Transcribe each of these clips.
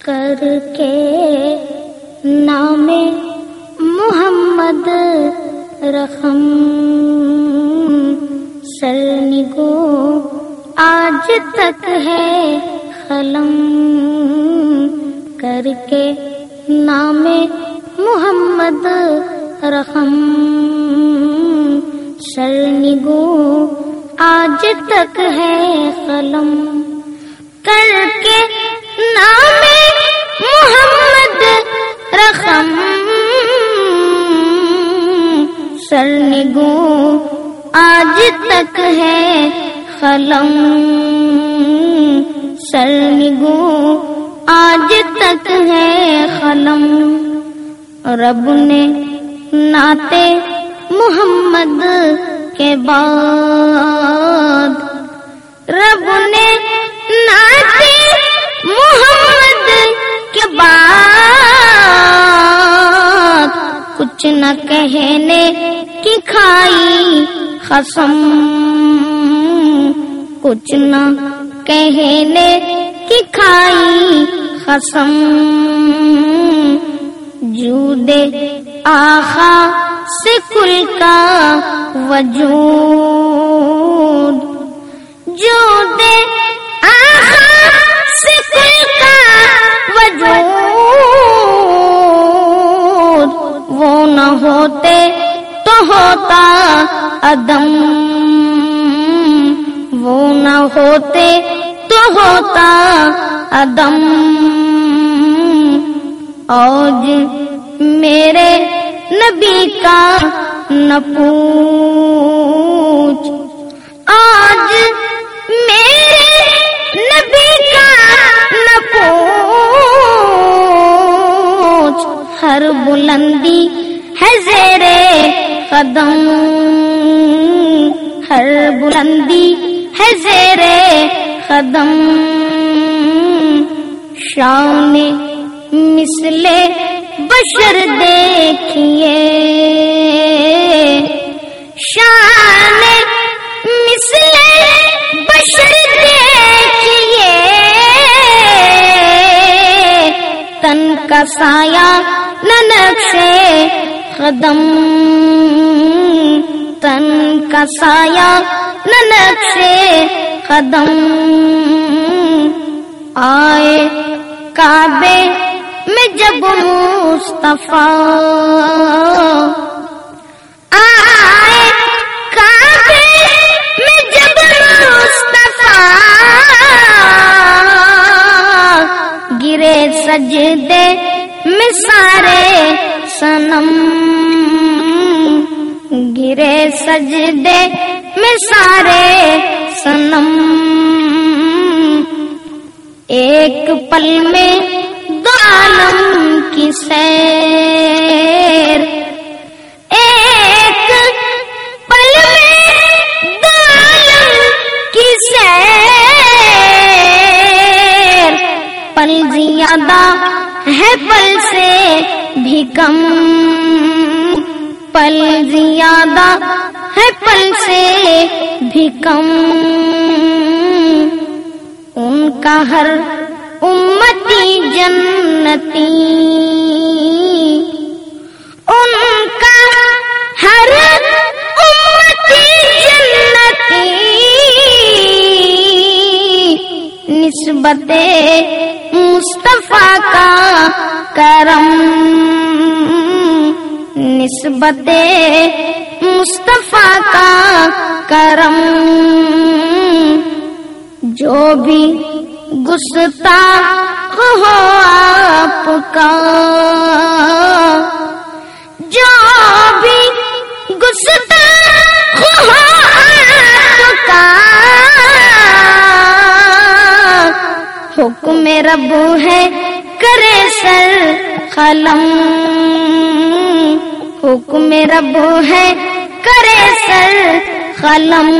کر کے نام محمد رقم سرنگو آج تک ہے قلم کر کے نام محمد رقم سرنگو آج تک ہے قلم کر کے نام رقم سرنگو آج تک ہے قلم۔ سرنگو آج تک ہے قلم۔ رب نے ناتے محمد کے بعد نہ کہنے کی کھائی قسم، کچھ نہ کہنے کی کھائی قسم۔ جود آخا سے کل کا وجود۔ جود ہوتا عدم۔ وہ نہ ہوتے تو ہوتا عدم۔ آج میرے نبی کا نہ پوچھ۔ آج میرے نبی کا نہ پوچھ۔ ہر بلندی ہے زیر قدم، ہر بلندی ہے زیر قدم۔ شام مثل بشر دیکھیے۔ شان مثل بشر دیکھیے۔ تن کا سایہ نہ نقشے قدم۔ کا سایہ نہ نقشے قدم۔ آئے کعبے میں جب مصطفیٰ۔ آئے کعبے میں جب مصطفیٰ۔ گرے سجدے میں سارے سنم گرے سجدے میں سارے سنم ایک پل میں دو عالم کی سیر۔ ایک پل میں دو عالم کی سیر۔ پل زیادہ ہے، پل سے بھی کم۔ پل زیادہ ہے پل سے بھی کم۔ ان کا ہر امتی جنتی، ان کا ہر امتی جنتی۔ نسبت مصطفیٰ کا کرم۔ نسبت مصطفیٰ کا کرم، جو بھی گستاخ ہو آپ کا، جو بھی گستاخ ہو آپ کا۔ حکم رب ہے کرے سر قلم۔ حکم رب ہے، کرے سر قلم۔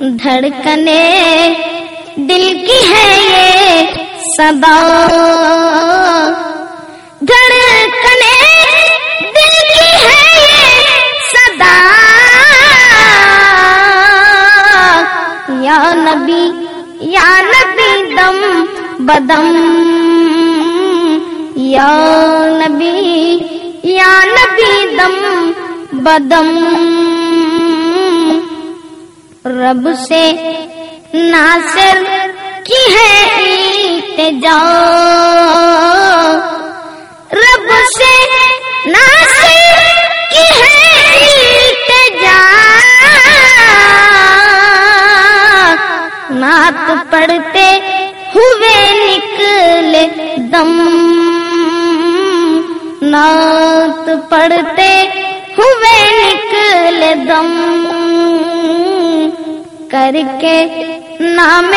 دھڑکنے دل کی ہے یہ صدا دھڑکنے دل کی ہے یہ صدا یا نبی یا نبی دم بدم۔ یا نبی یا نبی دم بدم۔ رب سے ناصر کی ہے التجا۔ رب سے ناصر نعت پڑھتے ہوئے نکل دم۔ کر کے نام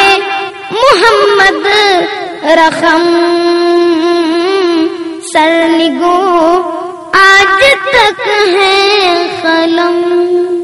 محمد رقم۔ سر نگو آج تک ہے قلم۔